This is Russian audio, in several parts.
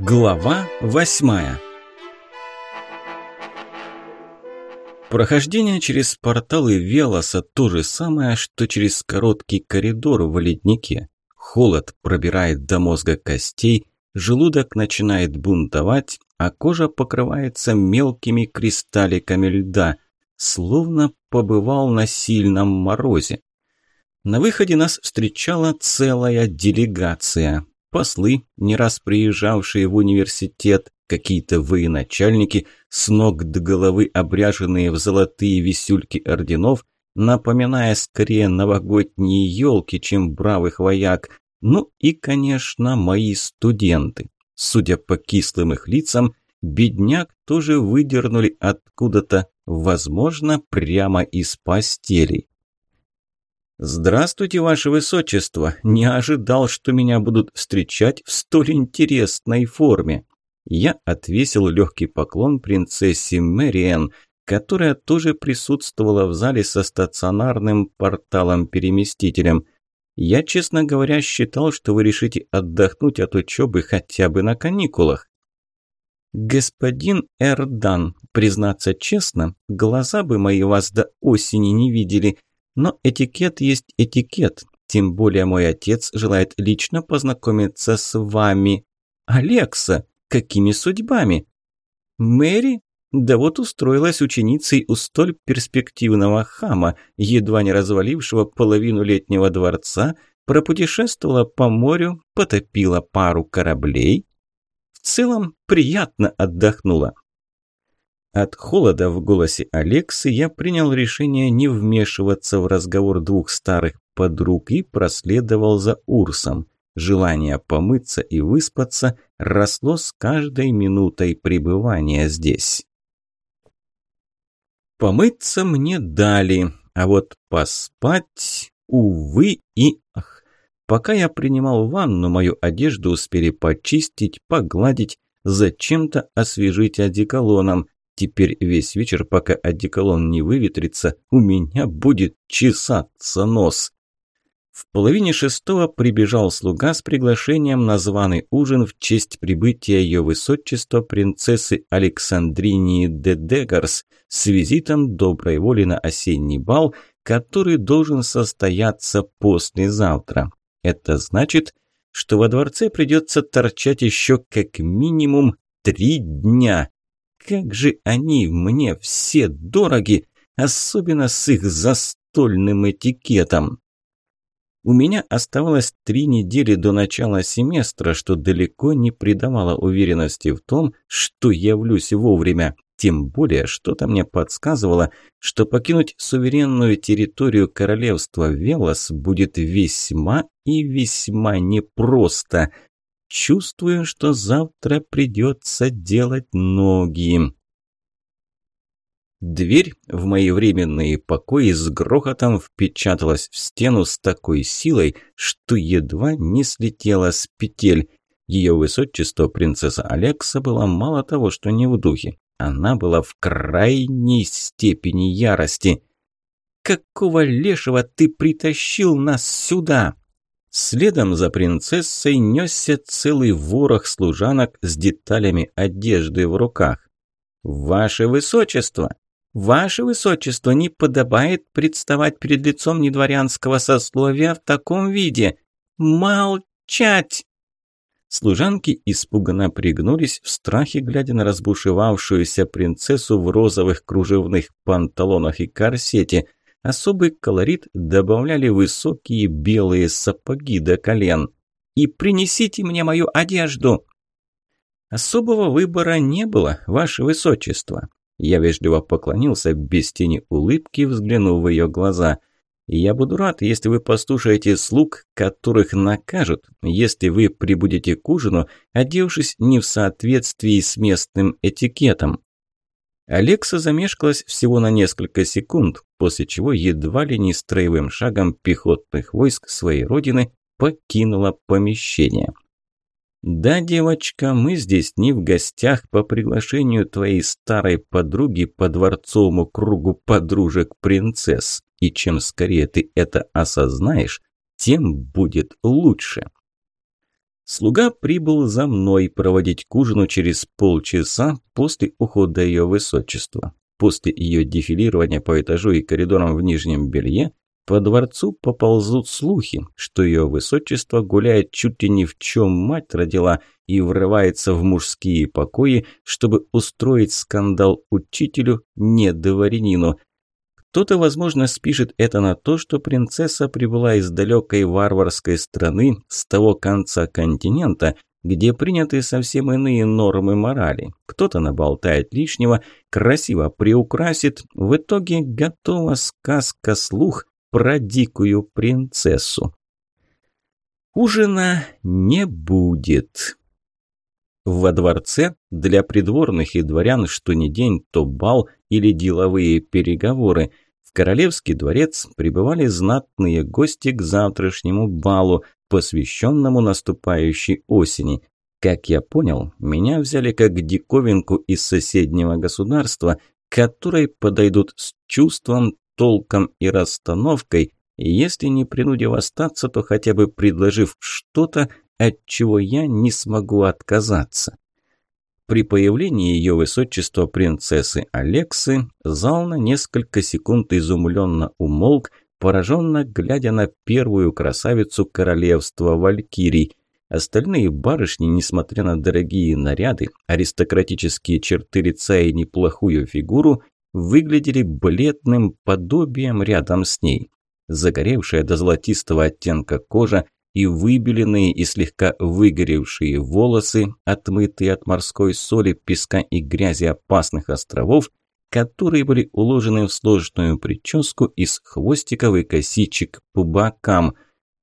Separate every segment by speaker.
Speaker 1: Глава восьмая Прохождение через порталы Велоса то же самое, что через короткий коридор в леднике. Холод пробирает до мозга костей, желудок начинает бунтовать, а кожа покрывается мелкими кристалликами льда, словно побывал на сильном морозе. На выходе нас встречала целая делегация. Послы, не раз приезжавшие в университет, какие-то военачальники, с ног до головы обряженные в золотые висюльки орденов, напоминая скорее новогодние елки, чем бравых вояк, ну и, конечно, мои студенты. Судя по кислым их лицам, бедняк тоже выдернули откуда-то, возможно, прямо из постелей. «Здравствуйте, ваше высочество! Не ожидал, что меня будут встречать в столь интересной форме!» Я отвесил легкий поклон принцессе Мэриэн, которая тоже присутствовала в зале со стационарным порталом-переместителем. Я, честно говоря, считал, что вы решите отдохнуть от учебы хотя бы на каникулах. «Господин Эрдан, признаться честно, глаза бы мои вас до осени не видели», но этикет есть этикет, тем более мой отец желает лично познакомиться с вами. Алекса, какими судьбами? Мэри? Да вот устроилась ученицей у столь перспективного хама, едва не развалившего половину летнего дворца, пропутешествовала по морю, потопила пару кораблей. В целом приятно отдохнула. От холода в голосе Алексы я принял решение не вмешиваться в разговор двух старых подруг и проследовал за Урсом. Желание помыться и выспаться росло с каждой минутой пребывания здесь. Помыться мне дали, а вот поспать, увы и ах. Пока я принимал ванну, мою одежду успели почистить, погладить, зачем-то освежить одеколоном. Теперь весь вечер, пока одеколон не выветрится, у меня будет чесаться нос. В половине шестого прибежал слуга с приглашением на званый ужин в честь прибытия ее высочества принцессы Александринии де Дегарс с визитом доброй воли на осенний бал, который должен состояться послезавтра. Это значит, что во дворце придется торчать еще как минимум три дня как же они мне все дороги, особенно с их застольным этикетом. У меня оставалось три недели до начала семестра, что далеко не придавало уверенности в том, что явлюсь вовремя. Тем более, что-то мне подсказывало, что покинуть суверенную территорию королевства Велос будет весьма и весьма непросто. Чувствую, что завтра придется делать ноги. Дверь в мои временные покои с грохотом впечаталась в стену с такой силой, что едва не слетела с петель. Ее высочество, принцесса Алекса, была мало того, что не в духе. Она была в крайней степени ярости. «Какого лешего ты притащил нас сюда?» Следом за принцессой несся целый ворох служанок с деталями одежды в руках. «Ваше высочество! Ваше высочество, не подобает представать перед лицом недворянского сословия в таком виде! Молчать!» Служанки испуганно пригнулись в страхе, глядя на разбушевавшуюся принцессу в розовых кружевных панталонах и корсете – Особый колорит добавляли высокие белые сапоги до колен. «И принесите мне мою одежду!» Особого выбора не было, ваше высочество. Я вежливо поклонился, без тени улыбки, взглянув в ее глаза. «Я буду рад, если вы послушаете слуг, которых накажут, если вы прибудете к ужину, одевшись не в соответствии с местным этикетом. Алекса замешкалась всего на несколько секунд, после чего едва ли не строевым шагом пехотных войск своей родины покинула помещение. «Да, девочка, мы здесь не в гостях по приглашению твоей старой подруги по дворцовому кругу подружек-принцесс, и чем скорее ты это осознаешь, тем будет лучше». Слуга прибыл за мной проводить к ужину через полчаса после ухода ее высочества. После ее дефилирования по этажу и коридорам в нижнем белье по дворцу поползут слухи, что ее высочество гуляет чуть ли не в чем мать родила и врывается в мужские покои, чтобы устроить скандал учителю, не дворянину – кто-то, возможно, спишет это на то, что принцесса прибыла из далекой варварской страны с того конца континента, где приняты совсем иные нормы морали. Кто-то наболтает лишнего, красиво приукрасит, в итоге готова сказка-слух про дикую принцессу. Ужина не будет. Во дворце для придворных и дворян что ни день, то бал или деловые переговоры – Королевский дворец прибывали знатные гости к завтрашнему балу, посвященному наступающей осени. Как я понял, меня взяли как диковинку из соседнего государства, которой подойдут с чувством, толком и расстановкой, если не принудив остаться, то хотя бы предложив что-то, от чего я не смогу отказаться. При появлении ее высочества принцессы Алексы зал на несколько секунд изумленно умолк, пораженно глядя на первую красавицу королевства Валькирий. Остальные барышни, несмотря на дорогие наряды, аристократические черты лица и неплохую фигуру, выглядели бледным подобием рядом с ней. Загоревшая до золотистого оттенка кожа и выбеленные и слегка выгоревшие волосы, отмытые от морской соли, песка и грязи опасных островов, которые были уложены в сложную прическу из хвостиков и косичек по бокам.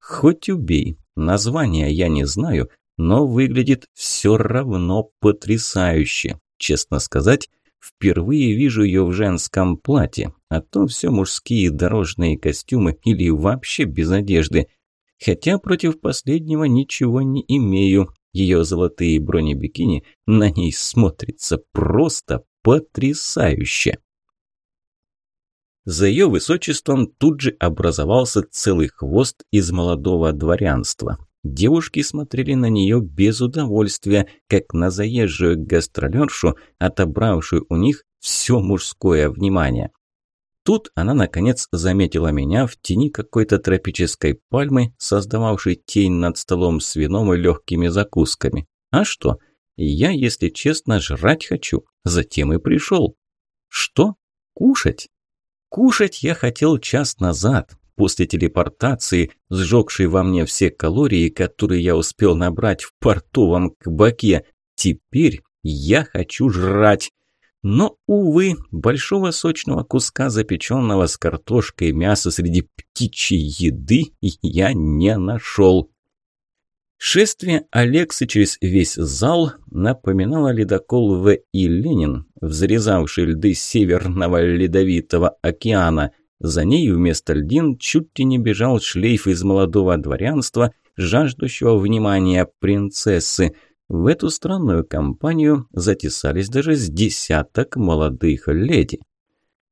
Speaker 1: Хоть убей, названия я не знаю, но выглядит все равно потрясающе. Честно сказать, впервые вижу ее в женском платье, а то все мужские дорожные костюмы или вообще без одежды. Хотя против последнего ничего не имею. Ее золотые бронебикини на ней смотрится просто потрясающе. За ее высочеством тут же образовался целый хвост из молодого дворянства. Девушки смотрели на нее без удовольствия, как на заезжую гастролершу, отобравшую у них все мужское внимание. Тут она, наконец, заметила меня в тени какой-то тропической пальмы, создававшей тень над столом с вином и легкими закусками. А что? Я, если честно, жрать хочу. Затем и пришел. Что? Кушать? Кушать я хотел час назад, после телепортации, сжегшей во мне все калории, которые я успел набрать в портовом кабаке. Теперь я хочу жрать. Но, увы, большого сочного куска запеченного с картошкой мяса среди птичьей еды я не нашел. Шествие Алексы через весь зал напоминало ледокол В. И. Ленин, взрезавший льды Северного Ледовитого океана. За ней вместо льдин чуть ли не бежал шлейф из молодого дворянства, жаждущего внимания принцессы – в эту странную компанию затесались даже с десяток молодых леди.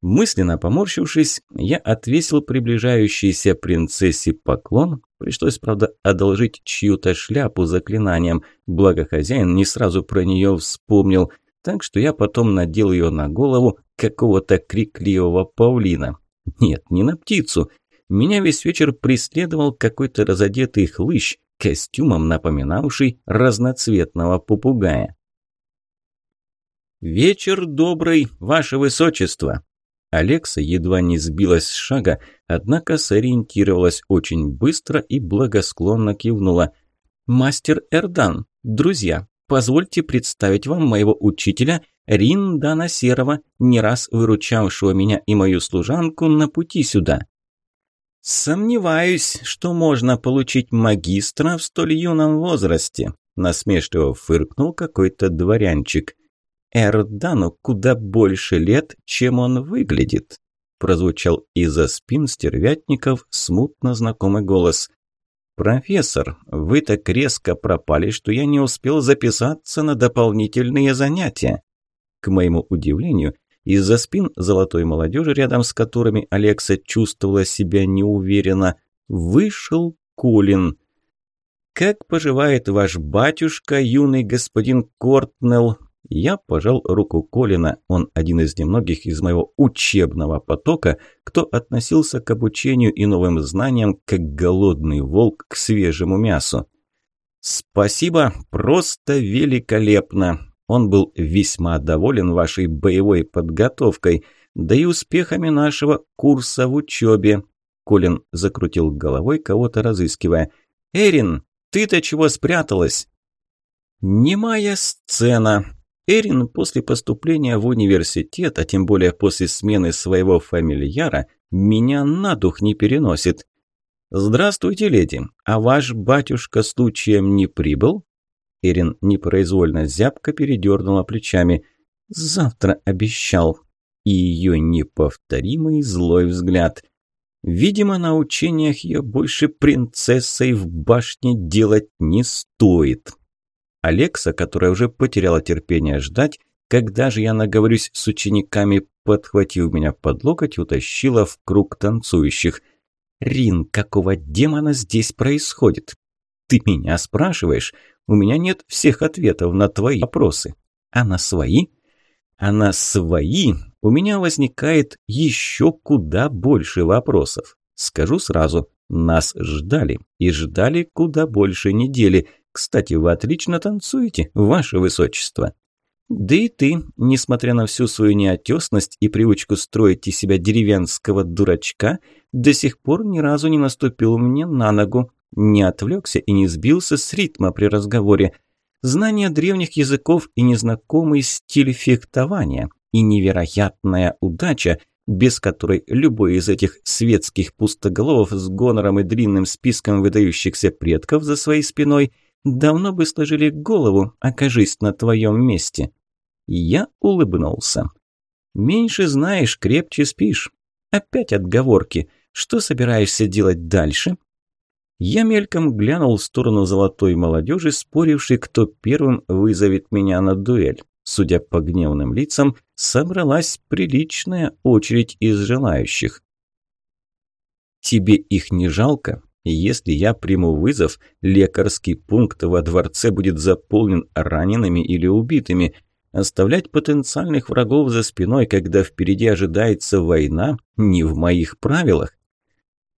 Speaker 1: Мысленно поморщившись, я отвесил приближающейся принцессе поклон. Пришлось, правда, одолжить чью-то шляпу заклинанием, благо хозяин не сразу про нее вспомнил, так что я потом надел ее на голову какого-то крикливого павлина. Нет, не на птицу. Меня весь вечер преследовал какой-то разодетый хлыщ, костюмом напоминавший разноцветного попугая. «Вечер добрый, ваше высочество!» Алекса едва не сбилась с шага, однако сориентировалась очень быстро и благосклонно кивнула. «Мастер Эрдан, друзья, позвольте представить вам моего учителя Риндана Серова, не раз выручавшего меня и мою служанку на пути сюда». «Сомневаюсь, что можно получить магистра в столь юном возрасте», насмешливо фыркнул какой-то дворянчик. «Эрдану куда больше лет, чем он выглядит», прозвучал из-за спин стервятников смутно знакомый голос. «Профессор, вы так резко пропали, что я не успел записаться на дополнительные занятия». К моему удивлению, из-за спин золотой молодежи, рядом с которыми Алекса чувствовала себя неуверенно, вышел Колин. «Как поживает ваш батюшка, юный господин Кортнелл?» Я пожал руку Колина, он один из немногих из моего учебного потока, кто относился к обучению и новым знаниям, как голодный волк к свежему мясу. «Спасибо, просто великолепно!» Он был весьма доволен вашей боевой подготовкой, да и успехами нашего курса в учебе. Колин закрутил головой, кого-то разыскивая. «Эрин, ты-то чего спряталась?» «Немая сцена», Эрин после поступления в университет, а тем более после смены своего фамильяра, меня на дух не переносит. «Здравствуйте, леди. А ваш батюшка случаем не прибыл?» Эрин непроизвольно зябко передернула плечами. «Завтра обещал». И ее неповторимый злой взгляд. Видимо, на учениях ее больше принцессой в башне делать не стоит. Алекса, которая уже потеряла терпение ждать, когда же я наговорюсь с учениками, подхватив меня под локоть, утащила в круг танцующих. «Рин, какого демона здесь происходит? Ты меня спрашиваешь? У меня нет всех ответов на твои вопросы. А на свои? А на свои у меня возникает еще куда больше вопросов. Скажу сразу, нас ждали, и ждали куда больше недели – кстати, вы отлично танцуете, ваше высочество. Да и ты, несмотря на всю свою неотесность и привычку строить из себя деревенского дурачка, до сих пор ни разу не наступил мне на ногу, не отвлекся и не сбился с ритма при разговоре. Знание древних языков и незнакомый стиль фехтования, и невероятная удача, без которой любой из этих светских пустоголовов с гонором и длинным списком выдающихся предков за своей спиной – Давно бы сложили голову, окажись на твоем месте. Я улыбнулся. Меньше знаешь, крепче спишь. Опять отговорки. Что собираешься делать дальше? Я мельком глянул в сторону золотой молодежи, спорившей, кто первым вызовет меня на дуэль. Судя по гневным лицам, собралась приличная очередь из желающих. «Тебе их не жалко?» Если я приму вызов, лекарский пункт во дворце будет заполнен ранеными или убитыми. Оставлять потенциальных врагов за спиной, когда впереди ожидается война, не в моих правилах.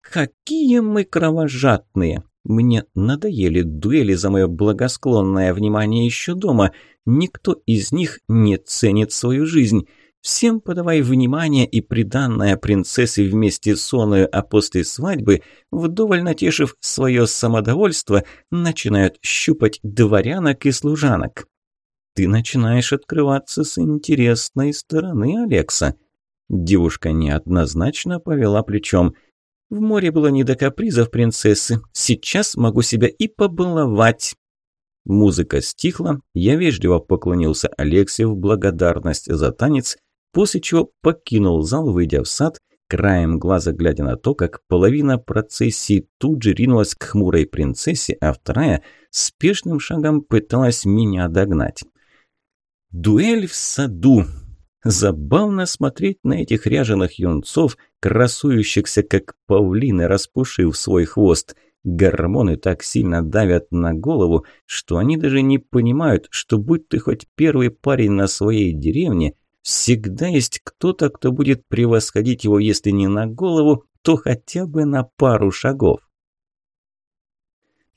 Speaker 1: Какие мы кровожадные! Мне надоели дуэли за мое благосклонное внимание еще дома. Никто из них не ценит свою жизнь. Всем подавай внимание и приданное принцессе вместе с Соною, а после свадьбы, вдоволь натешив свое самодовольство, начинают щупать дворянок и служанок. Ты начинаешь открываться с интересной стороны, Алекса. Девушка неоднозначно повела плечом. В море было не до капризов принцессы. Сейчас могу себя и побаловать. Музыка стихла, я вежливо поклонился Алексе в благодарность за танец – после чего покинул зал, выйдя в сад, краем глаза глядя на то, как половина процессии тут же ринулась к хмурой принцессе, а вторая спешным шагом пыталась меня догнать. Дуэль в саду. Забавно смотреть на этих ряженых юнцов, красующихся как павлины, распушив свой хвост. Гормоны так сильно давят на голову, что они даже не понимают, что будь ты хоть первый парень на своей деревне – Всегда есть кто-то, кто будет превосходить его, если не на голову, то хотя бы на пару шагов.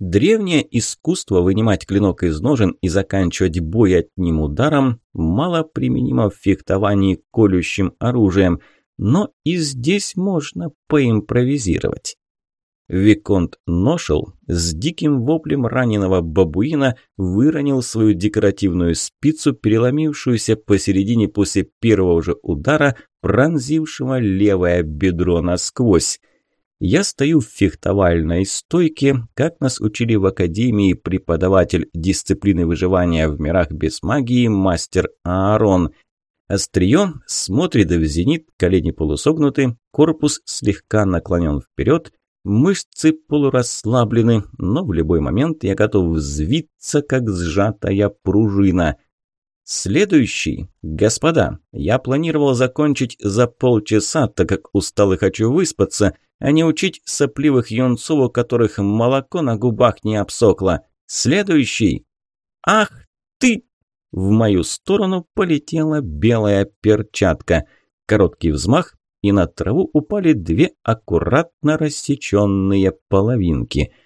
Speaker 1: Древнее искусство вынимать клинок из ножен и заканчивать бой одним ударом мало применимо в фехтовании колющим оружием, но и здесь можно поимпровизировать. Виконт Ношел с диким воплем раненого бабуина выронил свою декоративную спицу, переломившуюся посередине после первого же удара, пронзившего левое бедро насквозь. Я стою в фехтовальной стойке, как нас учили в академии преподаватель дисциплины выживания в мирах без магии мастер Аарон. Острие смотрит в зенит, колени полусогнуты, корпус слегка наклонен вперед, Мышцы полурасслаблены, но в любой момент я готов взвиться, как сжатая пружина. Следующий. Господа, я планировал закончить за полчаса, так как устал и хочу выспаться, а не учить сопливых юнцов, у которых молоко на губах не обсохло. Следующий. Ах ты! В мою сторону полетела белая перчатка. Короткий взмах, и на траву упали две аккуратно рассеченные половинки –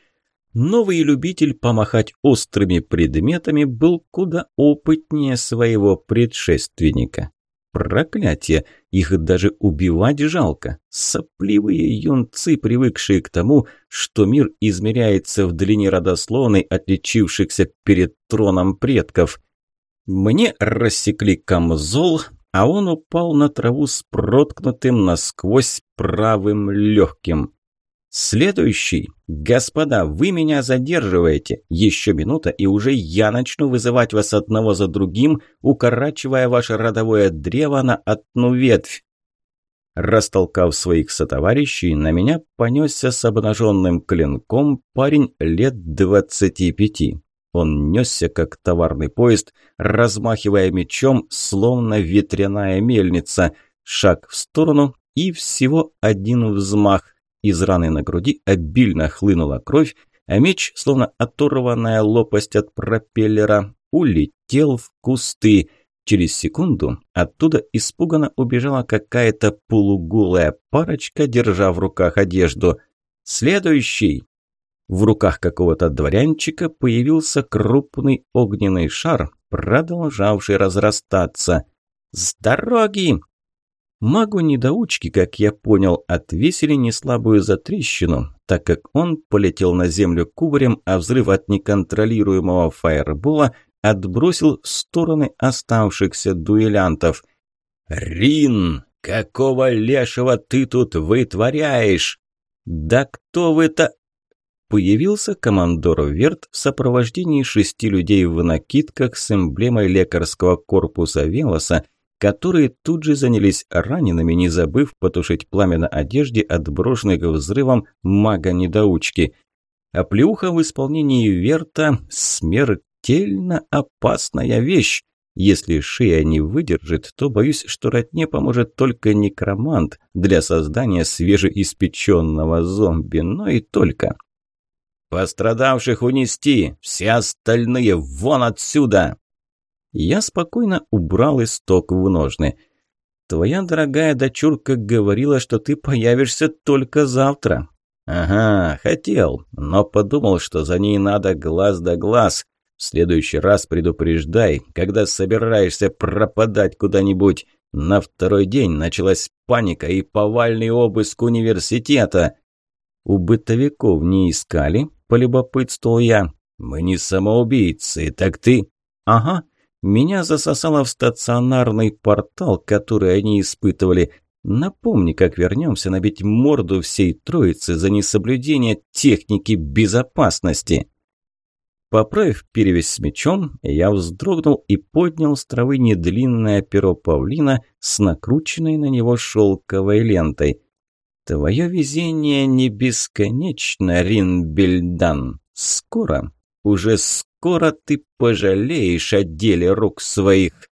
Speaker 1: Новый любитель помахать острыми предметами был куда опытнее своего предшественника. Проклятие! Их даже убивать жалко. Сопливые юнцы, привыкшие к тому, что мир измеряется в длине родословной, отличившихся перед троном предков. Мне рассекли камзол, а он упал на траву с проткнутым насквозь правым легким. Следующий. Господа, вы меня задерживаете. Еще минута, и уже я начну вызывать вас одного за другим, укорачивая ваше родовое древо на одну ветвь. Растолкав своих сотоварищей, на меня понесся с обнаженным клинком парень лет двадцати пяти. Он несся, как товарный поезд, размахивая мечом, словно ветряная мельница. Шаг в сторону и всего один взмах. Из раны на груди обильно хлынула кровь, а меч, словно оторванная лопасть от пропеллера, улетел в кусты. Через секунду оттуда испуганно убежала какая-то полуголая парочка, держа в руках одежду. «Следующий!» В руках какого-то дворянчика появился крупный огненный шар, продолжавший разрастаться. «С дороги!» Магу-недоучки, как я понял, отвесили неслабую затрещину, так как он полетел на землю кубарем, а взрыв от неконтролируемого фаербола отбросил в стороны оставшихся дуэлянтов. «Рин, какого лешего ты тут вытворяешь?» «Да кто вы-то...» Появился командор Верт в сопровождении шести людей в накидках с эмблемой лекарского корпуса Велоса, которые тут же занялись ранеными, не забыв потушить пламя на одежде, отброшенной взрывом мага-недоучки. А плюха в исполнении Верта – смертельно опасная вещь. Если шея не выдержит, то боюсь, что родне поможет только некромант для создания свежеиспеченного зомби, но и только. «Пострадавших унести! Все остальные вон отсюда!» Я спокойно убрал исток в ножны. «Твоя дорогая дочурка говорила, что ты появишься только завтра». «Ага, хотел, но подумал, что за ней надо глаз да глаз. В следующий раз предупреждай, когда собираешься пропадать куда-нибудь. На второй день началась паника и повальный обыск университета». «У бытовиков не искали?» – полюбопытствовал я. «Мы не самоубийцы, так ты...» «Ага, меня засосало в стационарный портал, который они испытывали. Напомни, как вернемся набить морду всей троицы за несоблюдение техники безопасности. Поправив перевязь с мечом, я вздрогнул и поднял с травы недлинное перо павлина с накрученной на него шелковой лентой. «Твое везение не бесконечно, Ринбельдан. Скоро, уже скоро скоро ты пожалеешь о деле рук своих».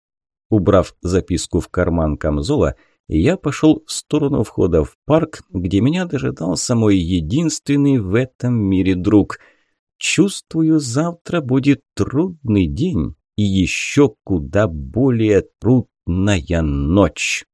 Speaker 1: Убрав записку в карман камзола, я пошел в сторону входа в парк, где меня дожидался мой единственный в этом мире друг. Чувствую, завтра будет трудный день и еще куда более трудная ночь.